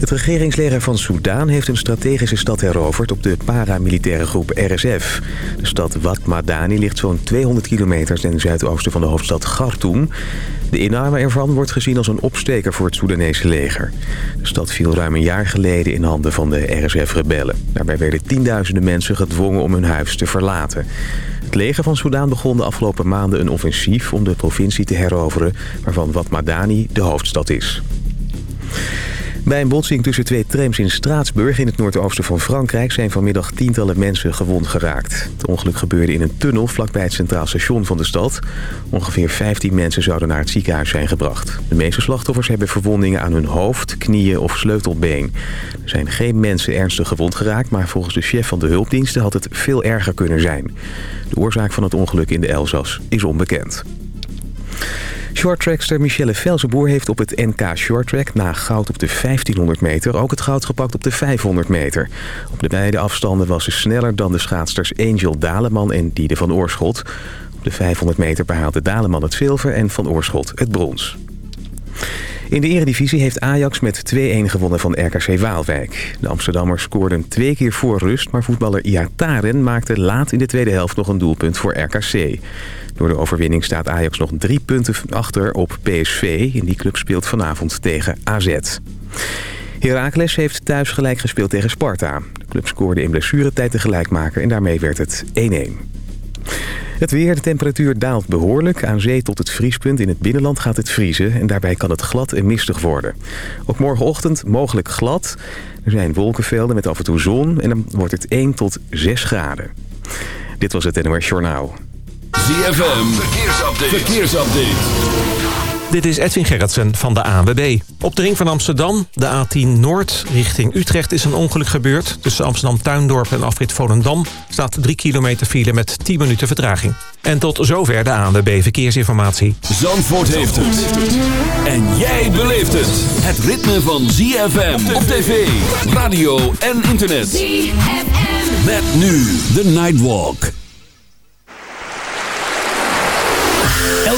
Het regeringsleger van Soudaan heeft een strategische stad heroverd op de paramilitaire groep RSF. De stad Wad Madani ligt zo'n 200 kilometer ten zuidoosten van de hoofdstad Khartoum. De inname ervan wordt gezien als een opsteker voor het Soedanese leger. De stad viel ruim een jaar geleden in handen van de RSF-rebellen. Daarbij werden tienduizenden mensen gedwongen om hun huis te verlaten. Het leger van Soudaan begon de afgelopen maanden een offensief om de provincie te heroveren... waarvan Wat Madani de hoofdstad is. Bij een botsing tussen twee trams in Straatsburg in het noordoosten van Frankrijk... zijn vanmiddag tientallen mensen gewond geraakt. Het ongeluk gebeurde in een tunnel vlakbij het centraal station van de stad. Ongeveer 15 mensen zouden naar het ziekenhuis zijn gebracht. De meeste slachtoffers hebben verwondingen aan hun hoofd, knieën of sleutelbeen. Er zijn geen mensen ernstig gewond geraakt... maar volgens de chef van de hulpdiensten had het veel erger kunnen zijn. De oorzaak van het ongeluk in de Elzas is onbekend. Shorttrackster Michelle Velzenboer heeft op het NK Shorttrack... na goud op de 1500 meter ook het goud gepakt op de 500 meter. Op de beide afstanden was ze sneller dan de schaatsters Angel Daleman en Diede van Oorschot. Op de 500 meter behaalde Daleman het zilver en Van Oorschot het brons. In de eredivisie heeft Ajax met 2-1 gewonnen van RKC Waalwijk. De Amsterdammers scoorden twee keer voor rust... maar voetballer Iataren maakte laat in de tweede helft nog een doelpunt voor RKC. Door de overwinning staat Ajax nog drie punten achter op PSV. En die club speelt vanavond tegen AZ. Heracles heeft thuis gelijk gespeeld tegen Sparta. De club scoorde in blessuretijd de gelijkmaker en daarmee werd het 1-1. Het weer, de temperatuur daalt behoorlijk. Aan zee tot het vriespunt. In het binnenland gaat het vriezen en daarbij kan het glad en mistig worden. Ook morgenochtend mogelijk glad. Er zijn wolkenvelden met af en toe zon en dan wordt het 1 tot 6 graden. Dit was het NOS Journaal. ZFM, verkeersupdate. verkeersupdate. Dit is Edwin Gerritsen van de ANWB. Op de ring van Amsterdam, de A10 Noord, richting Utrecht is een ongeluk gebeurd. Tussen Amsterdam-Tuindorp en Afrit Volendam staat 3 kilometer file met 10 minuten vertraging. En tot zover de ANWB Verkeersinformatie. Zandvoort heeft het. En jij beleeft het. Het ritme van ZFM op tv, radio en internet. ZFM. Met nu de Nightwalk.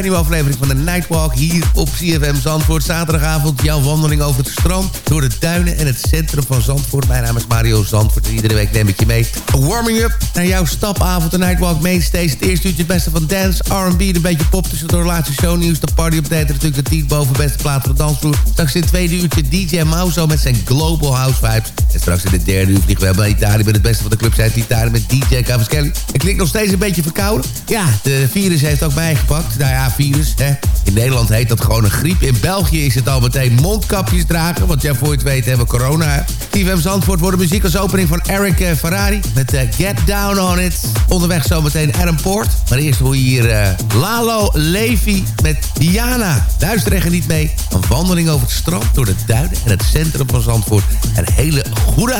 Een nieuwe aflevering van de Nightwalk hier op CFM Zandvoort. Zaterdagavond jouw wandeling over het strand, door de duinen en het centrum van Zandvoort. Mijn naam is Mario Zandvoort en iedere week neem ik je mee. Warming-up naar jouw stapavond, de Nightwalk Mainstage. Het eerste uurtje het beste van dance, R&B, een beetje pop tussendoor. Laatste shownieuws, de party update natuurlijk de 10 boven beste plaats van dansvloer. Straks in het tweede uurtje DJ Mauzo met zijn Global House Vibes. Straks in het derde uur vliegen we naar Italië met het beste van de club zijn Italië met DJ Cavaschelli. Ik klinkt nog steeds een beetje verkouden. Ja, de virus heeft ook bijgepakt. Nou ja, virus, hè. In Nederland heet dat gewoon een griep. In België is het al meteen mondkapjes dragen. Want ja, voor je het weet hebben we corona. TVM Zandvoort wordt de muziek als opening van Eric eh, Ferrari. Met uh, Get Down On It. Onderweg zometeen Adam Poort. Maar eerst hoor je hier uh, Lalo Levi met Diana. Luister er niet mee. Een wandeling over het strand, door de duinen en het centrum van Zandvoort. Een hele goede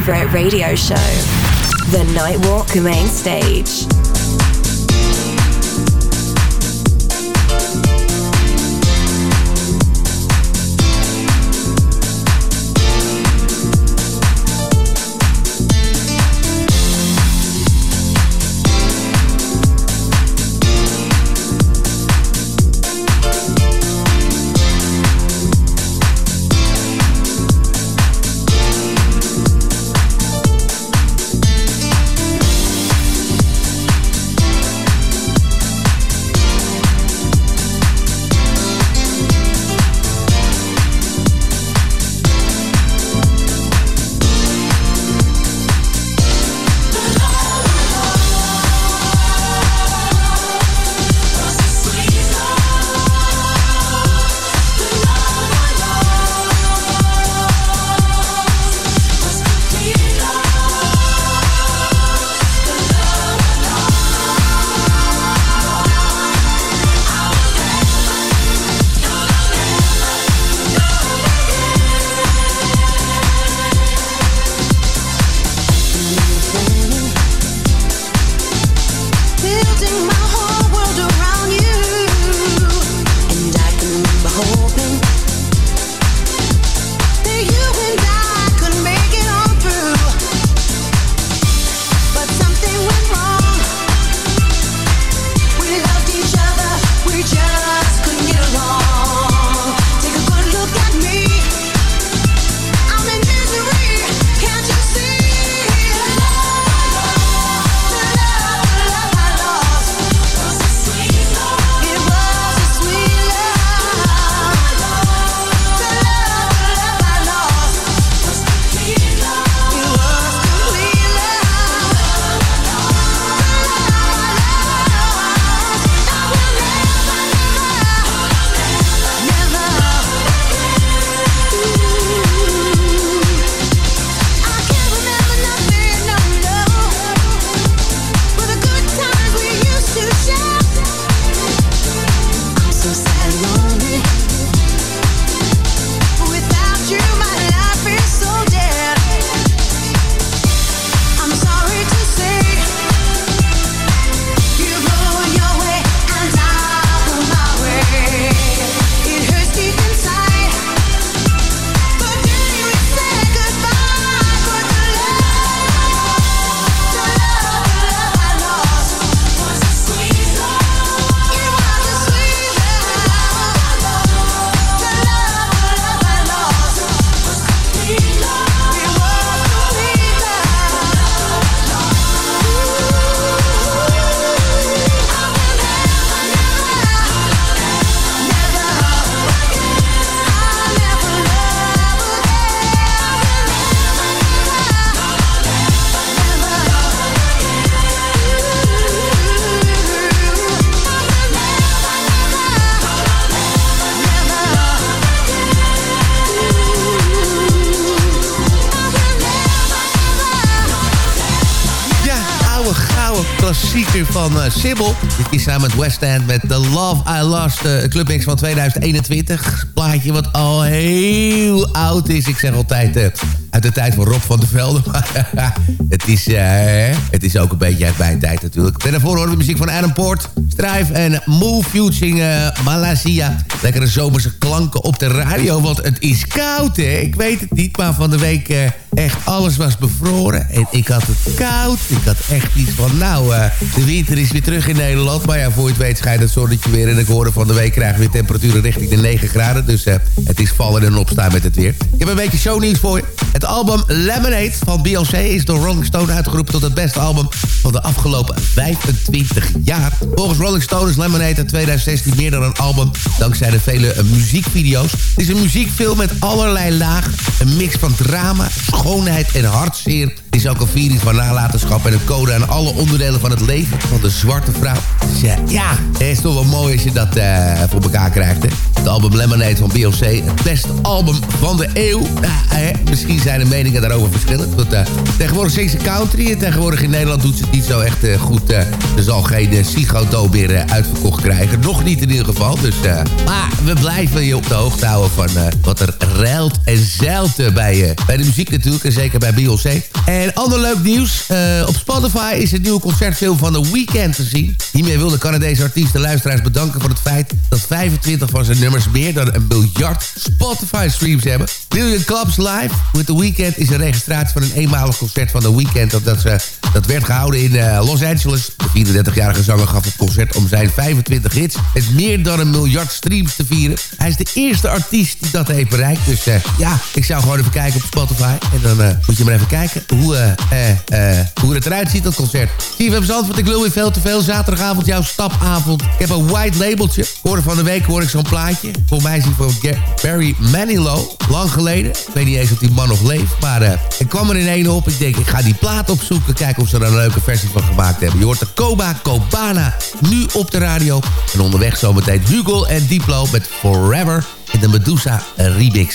favorite radio show, The Nightwalk Main Stage. Uh, Sybil. Dit is samen met West End met The Love I Lost. Uh, clubmix van 2021. Plaatje wat al heel oud is. Ik zeg altijd uh, uit de tijd van Rob van der Velde. het, is, het is ook een beetje uit mijn tijd natuurlijk. En daarvoor horen we muziek van Adam Port. Strive en Move Futuring Malaysia. Lekkere zomerse klanken op de radio. Want het is koud hè. Ik weet het niet, maar van de week echt alles was bevroren. En ik had het koud. Ik had echt iets van, nou, uh, de winter is weer terug in Nederland. Maar ja, voor je het weet schijnt het zonnetje weer. En ik hoorde van de week krijgen we weer temperaturen richting de 9 graden. Dus uh, het is vallen en opstaan met het weer. Ik heb een beetje shownieuws voor je. Het album Lemonade van Beyoncé is door Rolling Stone uitgeroepen tot het beste album van de afgelopen 25 jaar. Volgens Rolling Stone is Lemonade in 2016 meer dan een album, dankzij de vele uh, muziekvideo's. Het is een muziekfilm met allerlei lagen, een mix van drama, schoonheid en hartzeer. Het is ook een viering van nalatenschap en een code aan alle onderdelen van het leven van de zwarte vrouw. Dus ja, ja het is toch wel mooi als je dat uh, voor elkaar krijgt. Hè? Het album Lemonade van Beyoncé. Het beste album van de eeuw. misschien zijn de meningen daarover verschillend. Want, uh, tegenwoordig zingt ze country. En tegenwoordig in Nederland doet ze het niet zo echt uh, goed. Uh, er zal geen uh, Sigo meer uitverkocht krijgen. Nog niet in ieder geval. Dus, maar we blijven je op de hoogte houden van wat er ruilt en zeilt bij, bij de muziek natuurlijk. En zeker bij Beyoncé. En ander leuk nieuws. op Spotify is het nieuwe concertfilm van The Weeknd te zien. Hiermee wil de Canadese artiest de luisteraars bedanken voor het feit... dat 25 van zijn nummers meer dan een miljard Spotify-streams hebben. Million Clubs Live with The Weeknd is een registratie van een eenmalig concert van The Weeknd... dat, dat, dat werd gehouden in uh, Los Angeles. De 34-jarige zanger gaf het concert om zijn 25 hits... met meer dan een miljard streams te vieren. Hij is de eerste artiest die dat heeft bereikt. Dus uh, ja, ik zou gewoon even kijken op Spotify. En dan moet je maar even kijken hoe, hoe het eruit ziet, dat concert. CFM Zandvoort, ik lul weer veel te veel. Zaterdagavond jouw stapavond. Ik heb een white labeltje. Hoorde van de week hoor ik zo'n plaatje. Voor mij is hij van Barry Manilow. Lang geleden. Ik weet niet eens of die man nog leeft. Maar uh, ik kwam er in één op. Ik denk, ik ga die plaat opzoeken. Kijken of ze er een leuke versie van gemaakt hebben. Je hoort de Koba Kobana nu op de radio. En onderweg zometeen Hugo en Diplo met Forever in de Medusa remix.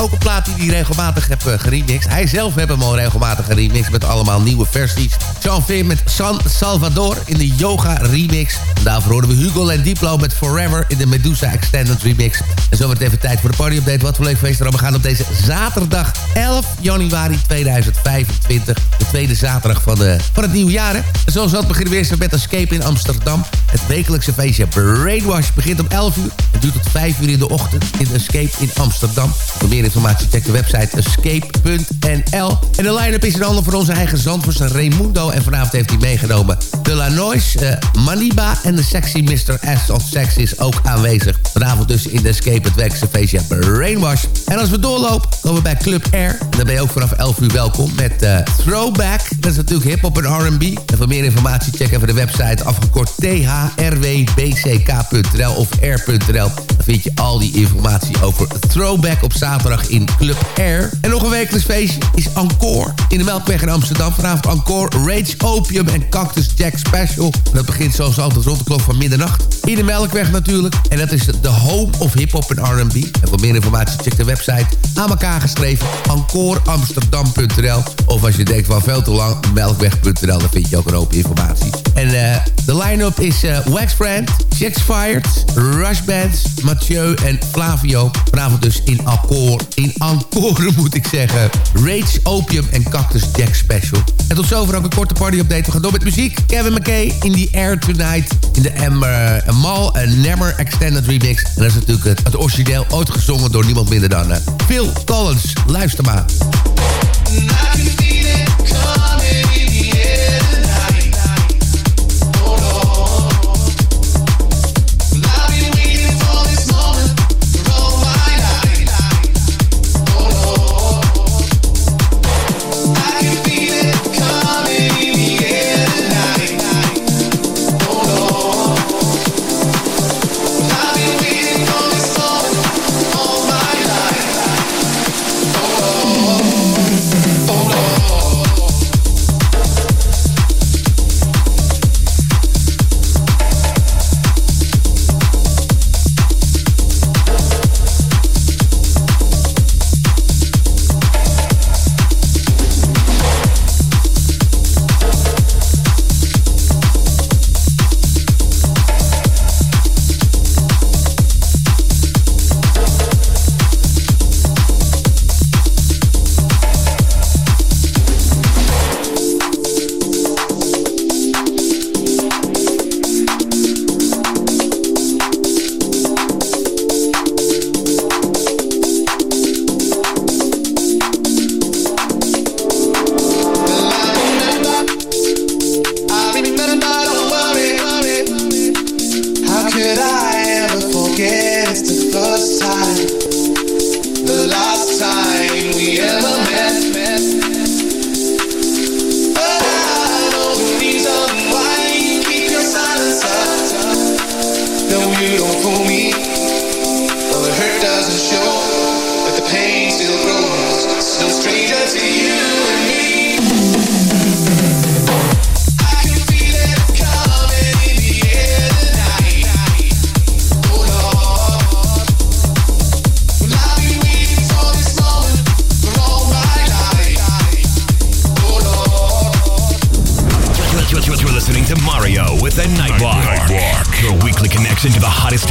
Ook een plaat die hij regelmatig heeft uh, geremixed. Hij zelf heeft hem al regelmatig geremixed met allemaal nieuwe versies. Sean Finn met San Salvador in de Yoga remix. Daarvoor horen we Hugo en Diplo met Forever in de Medusa Extended remix. En zo wordt even tijd voor de party-update. Wat voor leuk feest er allemaal gaan op deze zaterdag 11 januari 2025. De tweede zaterdag van, de, van het nieuwe jaar. En zoals dat beginnen we eerst met Escape in Amsterdam. Het wekelijkse feestje Brainwash begint om 11 uur. Het duurt tot 5 uur in de ochtend in Escape in Amsterdam. Voor meer informatie check de website escape.nl. En de line-up is in handen van onze eigen zandvoerster Raimundo. En vanavond heeft hij meegenomen De La Noise, uh, Maniba en de sexy Mr. S of Sex is ook aanwezig. Vanavond dus in de Escape het wekelijkse feestje Brainwash. En als we doorlopen komen we bij Club Air. Dan ben je ook vanaf 11 uur welkom met uh, Throwback. Dat is natuurlijk hip-hop en R&B. En voor meer informatie check even de website afgekort thrwbck.nl of r.nl. Dan vind je al die informatie over Throwback op zaterdag in Club Air. En nog een wekelijks feestje is Encore in de Melkweg in Amsterdam. Vanavond Encore, Rage Opium en Cactus Jack Special. dat begint zoals altijd rond de klok van middernacht. In de Melkweg natuurlijk. En dat is de home of hip-hop en R&B. En voor meer informatie check de website aan elkaar geschreven encoreamsterdam.nl Of als je denkt van veel te lang, melkweg.nl. Dan vind je ook een hoop informatie. En de line-up is Wax Friend, Jax Fired, Rush Bands, Mathieu en Flavio. Vanavond dus in Encore, in Encore moet ik zeggen. Rage, Opium en Cactus Jack Special. En tot zover ook een korte party-update. We gaan door met muziek. Kevin McKay in The Air Tonight. In de Amber, Mal en Nemmer Extended Remix. En dat is natuurlijk het, het origineel ooit gezongen door niemand minder dan uh, Phil Collins. Luister maar.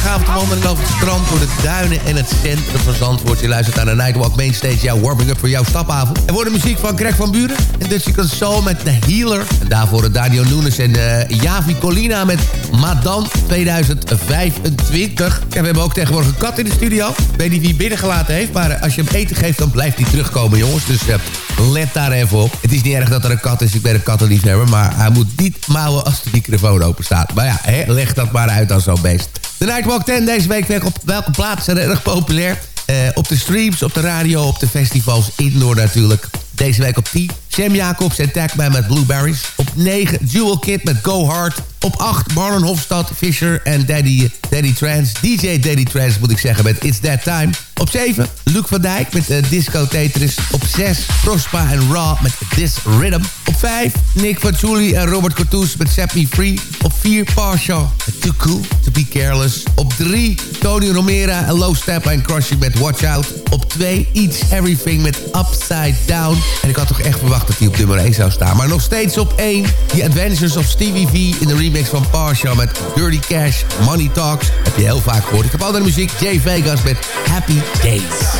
Zaterdagavond een wandeling over het strand... door de duinen en het centrum van Zandvoort. Je luistert naar de Nightwalk Mainstage, jouw warming-up voor jouw stapavond. Er wordt muziek van Greg van Buren en Dutch Soul met The Healer. En daarvoor Daniel Nunes en uh, Javi Colina met Madan 2025. En we hebben ook tegenwoordig een kat in de studio. Ik weet niet wie binnengelaten heeft, maar als je hem eten geeft... dan blijft hij terugkomen, jongens. Dus uh, let daar even op. Het is niet erg dat er een kat is, ik ben een kattenliefhebber... maar hij moet niet mouwen als de microfoon open staat. Maar ja, hè, leg dat maar uit als zo'n beest. De Nightwalk 10 deze week op welke plaatsen zijn erg populair? Uh, op de streams, op de radio, op de festivals, indoor natuurlijk. Deze week op 10. Sam Jacobs en Tagman met Blueberries. Op 9. Jewel Kid met Go Hard. Op 8 Marlon Hofstad, Fisher en Daddy, Daddy Trans. DJ Daddy Trans moet ik zeggen met It's That Time. Op 7 Luc van Dijk met uh, Disco Tetris. Op 6 Prospa en Raw met This Rhythm. Op 5 Nick Fatsuli en Robert Cortoes met Set Me Free. Op 4 Parsha met Too Cool To Be Careless. Op 3 Tony Romera en Low Step en Crushing met Watch Out. Op 2 Eats Everything met Upside Down. En ik had toch echt verwacht dat hij op nummer 1 zou staan. Maar nog steeds op 1 The Adventures of Stevie V in de remix van Parsha met Dirty Cash, Money Talks. Heb je heel vaak gehoord. Ik heb andere muziek. Jay Vegas met Happy Days.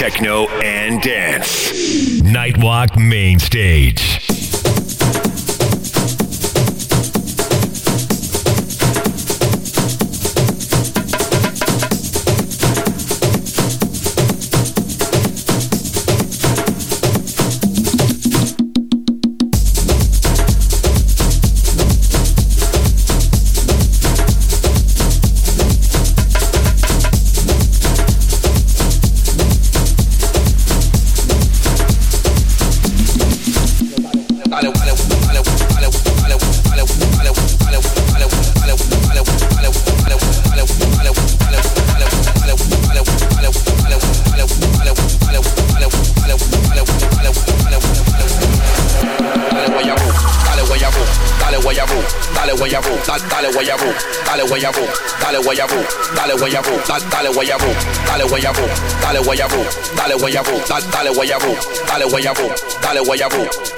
Techno, and dance. Nightwalk Main Stage. Dale guayabo, dale guayabo, dale guayabo, dale guayabo, dale guayabo, dale guayabo, dale guayabo.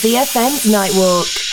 ZFM's Nightwalk.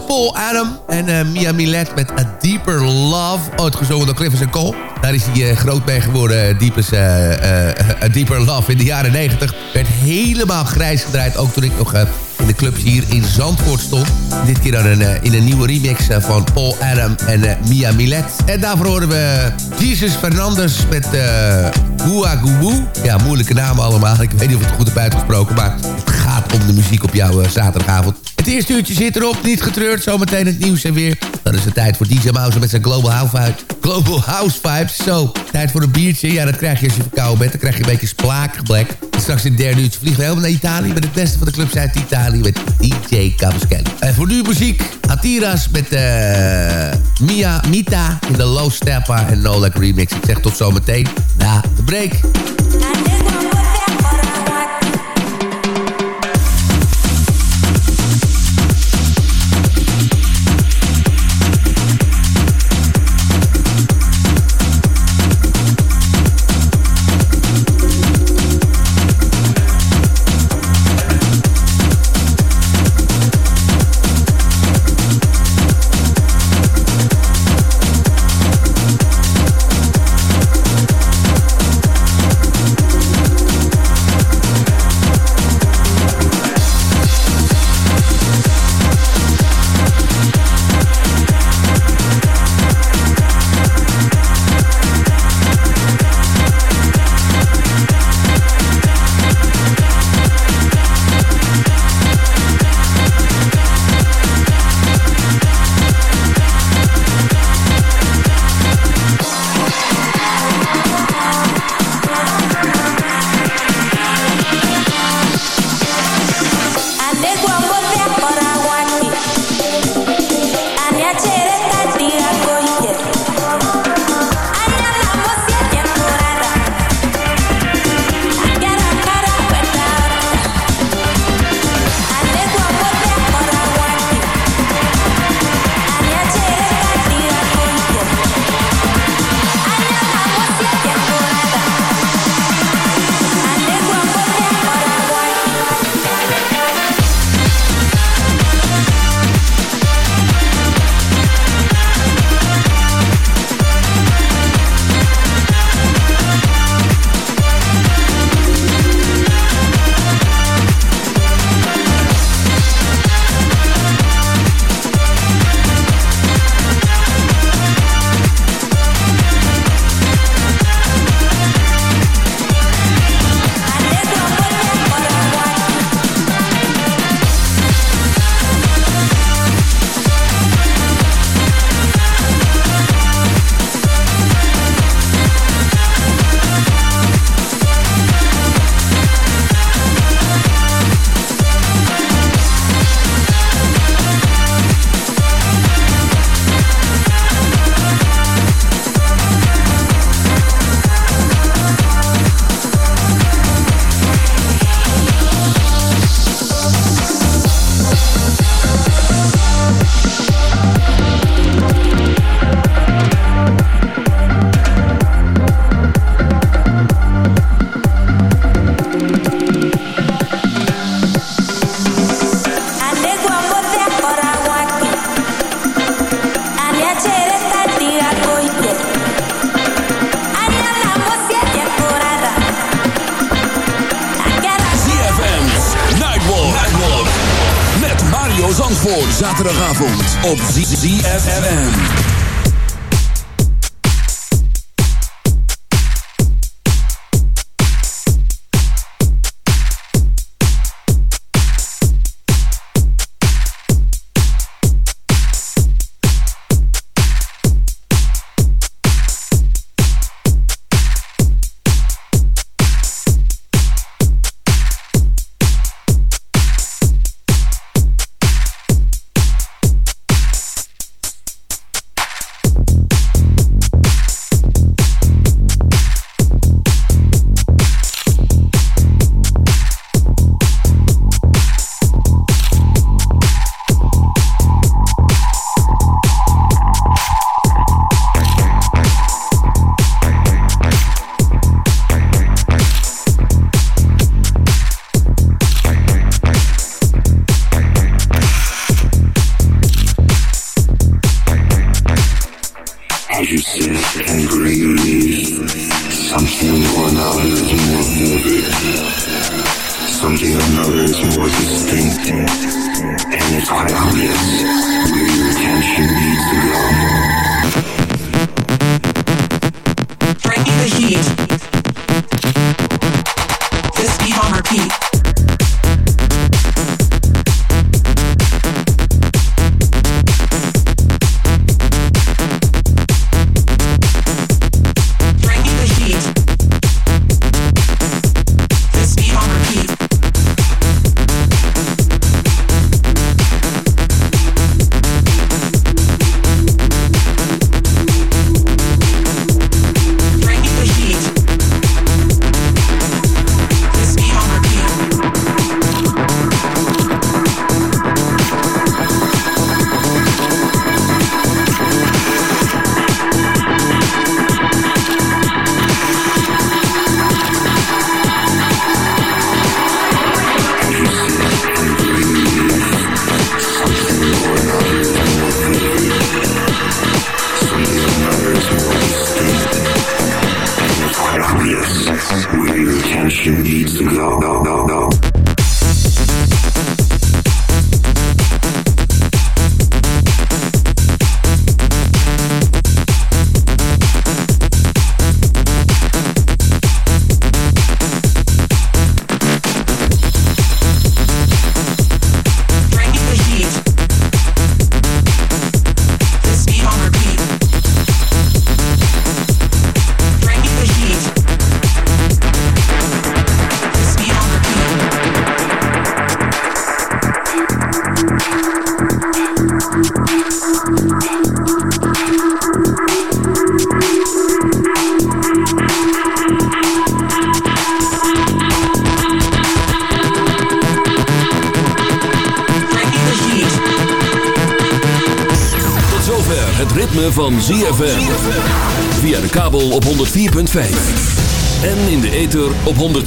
Paul Adam en uh, Mia Milet met A Deeper Love. Ooit gezongen door Clifford Cole. Daar is hij uh, groot mee geworden, Deepest, uh, A Deeper Love. In de jaren 90 werd helemaal grijs gedraaid. Ook toen ik nog in de clubs hier in Zandvoort stond. Dit keer dan een, in een nieuwe remix van Paul Adam en Mia Milet. En daarvoor horen we Jesus Fernandez met uh, Ja, moeilijke namen allemaal. Ik weet niet of het goed heb uitgesproken, maar het gaat om de muziek op jouw zaterdagavond. Het eerste uurtje zit erop, niet getreurd. Zometeen het nieuws en weer. Dan is het tijd voor DJ Mouse met zijn Global House, Global House Vibes. Zo, tijd voor een biertje. Ja, dat krijg je als je verkouden bent. Dan krijg je een beetje splaakgeblek. Straks in het derde uurtje vliegen we helemaal naar Italië... met het beste van de clubs uit Italië met DJ Cavaschelli. En voor nu muziek, Atiras met uh, Mia Mita... in de Low Steppa en Nolek remix. Ik zeg tot zometeen na de break. Op ZFM.